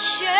share.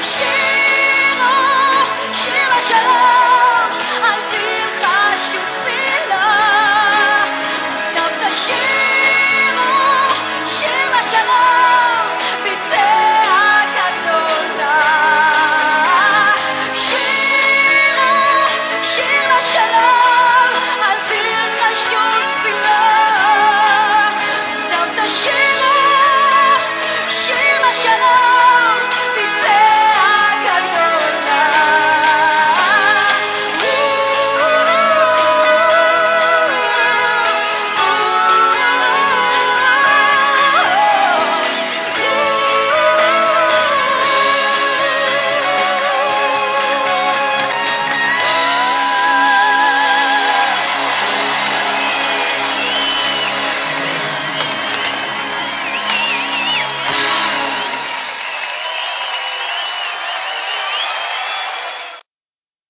ocean